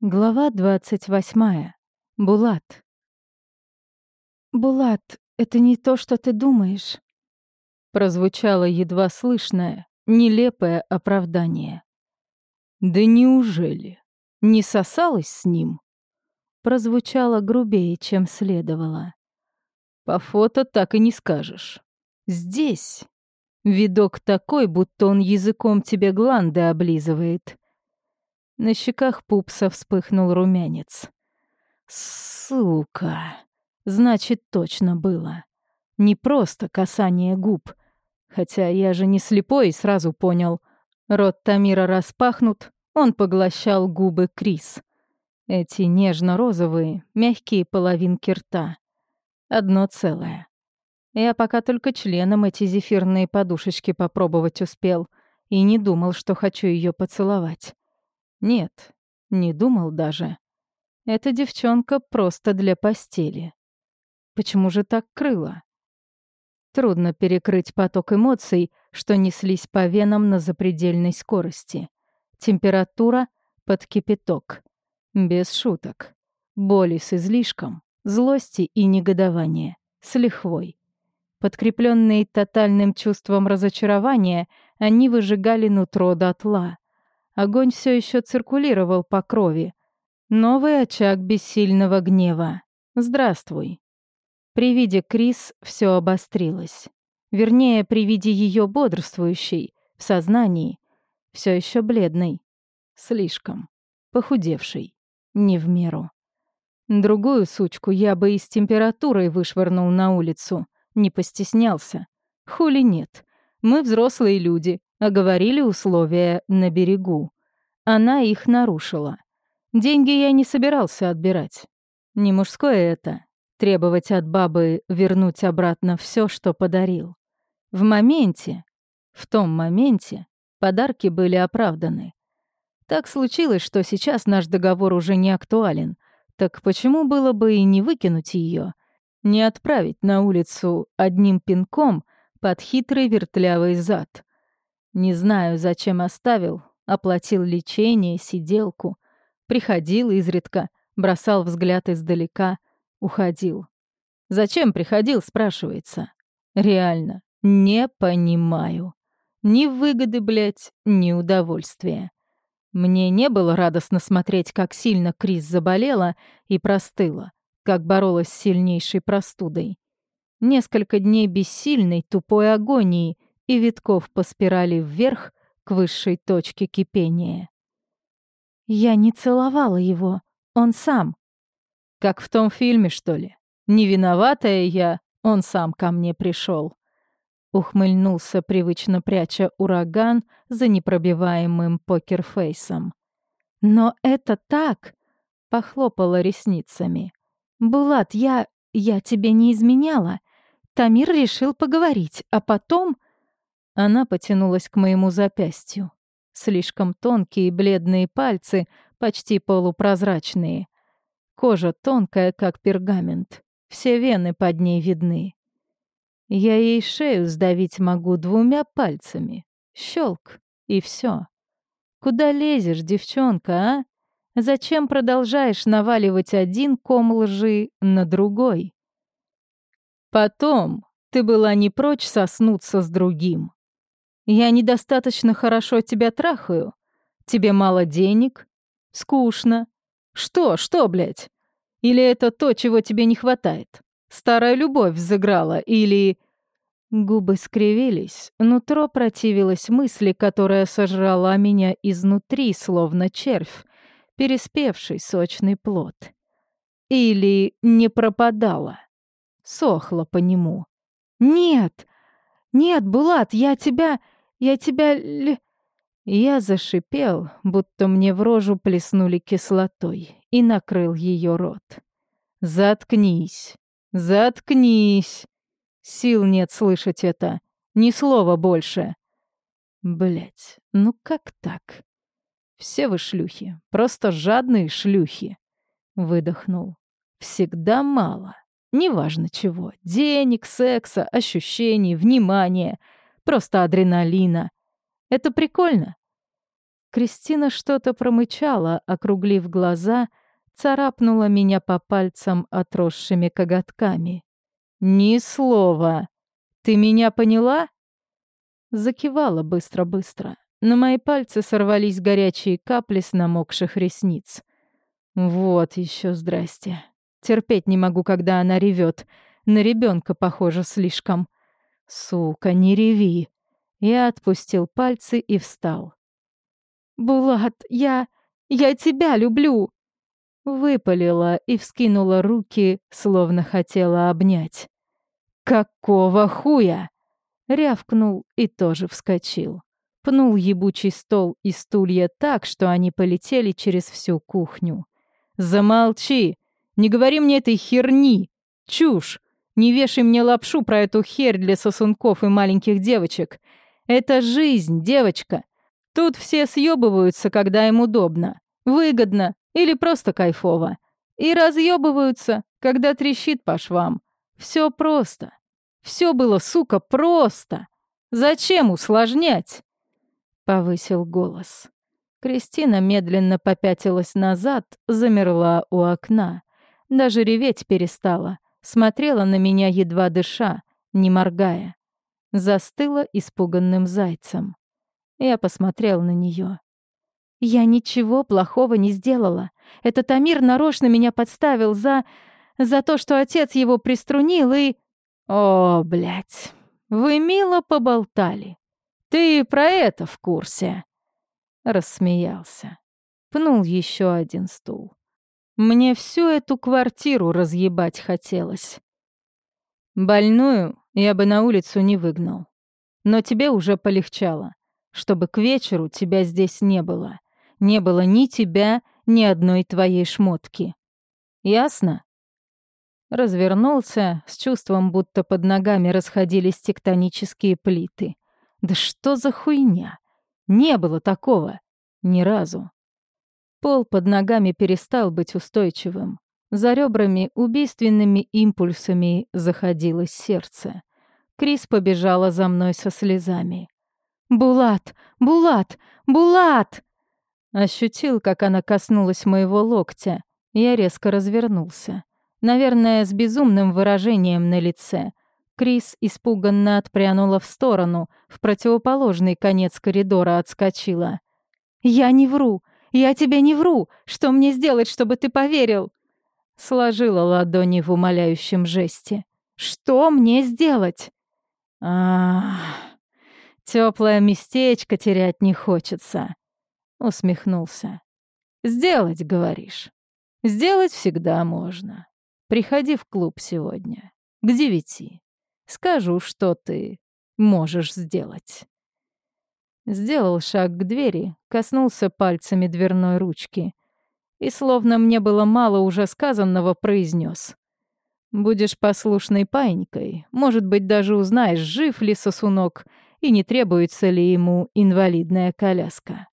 Глава двадцать восьмая. Булат. «Булат, это не то, что ты думаешь», — прозвучало едва слышное, нелепое оправдание. «Да неужели? Не сосалась с ним?» Прозвучало грубее, чем следовало. «По фото так и не скажешь. Здесь видок такой, будто он языком тебе гланды облизывает». На щеках пупса вспыхнул румянец. Сука. Значит, точно было. Не просто касание губ. Хотя я же не слепой и сразу понял. Рот Тамира распахнут, он поглощал губы Крис. Эти нежно-розовые, мягкие половинки рта. Одно целое. Я пока только членом эти зефирные подушечки попробовать успел и не думал, что хочу ее поцеловать. Нет, не думал даже. Эта девчонка просто для постели. Почему же так крыло? Трудно перекрыть поток эмоций, что неслись по венам на запредельной скорости. Температура под кипяток. Без шуток. Боли с излишком, злости и негодования. С лихвой. Подкрепленные тотальным чувством разочарования, они выжигали нутро дотла. Огонь все еще циркулировал по крови. Новый очаг бессильного гнева. Здравствуй. При виде Крис все обострилось. Вернее, при виде ее бодрствующей, в сознании, все еще бледной. Слишком. Похудевшей. Не в меру. Другую сучку я бы и с температурой вышвырнул на улицу. Не постеснялся. Хули нет. Мы взрослые люди, оговорили условия на берегу. Она их нарушила. Деньги я не собирался отбирать. Не мужское это — требовать от бабы вернуть обратно все, что подарил. В моменте, в том моменте, подарки были оправданы. Так случилось, что сейчас наш договор уже не актуален. Так почему было бы и не выкинуть ее, не отправить на улицу одним пинком под хитрый вертлявый зад? Не знаю, зачем оставил, оплатил лечение, сиделку, приходил изредка, бросал взгляд издалека, уходил. Зачем приходил, спрашивается. Реально, не понимаю. Ни выгоды, блядь, ни удовольствия. Мне не было радостно смотреть, как сильно Крис заболела и простыла, как боролась с сильнейшей простудой. Несколько дней бессильной, тупой агонии — и витков по спирали вверх к высшей точке кипения. Я не целовала его, он сам. Как в том фильме, что ли? Не виноватая я, он сам ко мне пришел. Ухмыльнулся, привычно пряча ураган за непробиваемым покерфейсом. «Но это так!» — похлопала ресницами. «Булат, я... я тебе не изменяла. Тамир решил поговорить, а потом...» Она потянулась к моему запястью. Слишком тонкие бледные пальцы, почти полупрозрачные. Кожа тонкая, как пергамент. Все вены под ней видны. Я ей шею сдавить могу двумя пальцами. Щелк, и все. Куда лезешь, девчонка, а? Зачем продолжаешь наваливать один ком лжи на другой? Потом ты была не прочь соснуться с другим. Я недостаточно хорошо тебя трахаю. Тебе мало денег? Скучно. Что, что, блядь? Или это то, чего тебе не хватает? Старая любовь взыграла или... Губы скривились, нутро противилось мысли, которая сожрала меня изнутри, словно червь, переспевший сочный плод. Или не пропадала, сохла по нему. «Нет! Нет, Булат, я тебя... Я тебя... Л... Я зашипел, будто мне в рожу плеснули кислотой, и накрыл ее рот. «Заткнись! Заткнись! Сил нет слышать это. Ни слова больше!» Блять, ну как так? Все вы шлюхи, просто жадные шлюхи. Выдохнул. Всегда мало. Неважно чего. Денег, секса, ощущений, внимания — Просто адреналина. Это прикольно. Кристина что-то промычала, округлив глаза, царапнула меня по пальцам отросшими коготками. «Ни слова! Ты меня поняла?» Закивала быстро-быстро. На мои пальцы сорвались горячие капли с намокших ресниц. Вот еще здрасте. Терпеть не могу, когда она ревет. На ребенка похоже слишком. Сука, не реви. Я отпустил пальцы и встал. «Булат, я... я тебя люблю!» Выпалила и вскинула руки, словно хотела обнять. «Какого хуя?» Рявкнул и тоже вскочил. Пнул ебучий стол и стулья так, что они полетели через всю кухню. «Замолчи! Не говори мне этой херни! Чушь! Не вешай мне лапшу про эту херь для сосунков и маленьких девочек! Это жизнь, девочка! Тут все съебываются, когда им удобно, выгодно или просто кайфово. И разъебываются, когда трещит по швам. Все просто. Все было, сука, просто. Зачем усложнять? Повысил голос. Кристина медленно попятилась назад, замерла у окна. Даже реветь перестала. Смотрела на меня, едва дыша, не моргая. Застыла испуганным зайцем. Я посмотрел на нее. «Я ничего плохого не сделала. Этот Амир нарочно меня подставил за... за то, что отец его приструнил и...» «О, блядь, вы мило поболтали. Ты про это в курсе?» Рассмеялся. Пнул еще один стул. Мне всю эту квартиру разъебать хотелось. Больную я бы на улицу не выгнал. Но тебе уже полегчало чтобы к вечеру тебя здесь не было. Не было ни тебя, ни одной твоей шмотки. Ясно? Развернулся с чувством, будто под ногами расходились тектонические плиты. Да что за хуйня? Не было такого. Ни разу. Пол под ногами перестал быть устойчивым. За ребрами убийственными импульсами заходилось сердце. Крис побежала за мной со слезами. «Булат! Булат! Булат!» Ощутил, как она коснулась моего локтя. Я резко развернулся. Наверное, с безумным выражением на лице. Крис испуганно отпрянула в сторону, в противоположный конец коридора отскочила. «Я не вру! Я тебе не вру! Что мне сделать, чтобы ты поверил?» Сложила ладони в умоляющем жесте. «Что мне сделать?» «Ах...» Теплое местечко терять не хочется», — усмехнулся. «Сделать, говоришь? Сделать всегда можно. Приходи в клуб сегодня, к девяти. Скажу, что ты можешь сделать». Сделал шаг к двери, коснулся пальцами дверной ручки и, словно мне было мало уже сказанного, произнес: «Будешь послушной паинькой, может быть, даже узнаешь, жив ли сосунок, и не требуется ли ему инвалидная коляска.